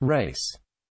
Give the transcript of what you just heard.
race.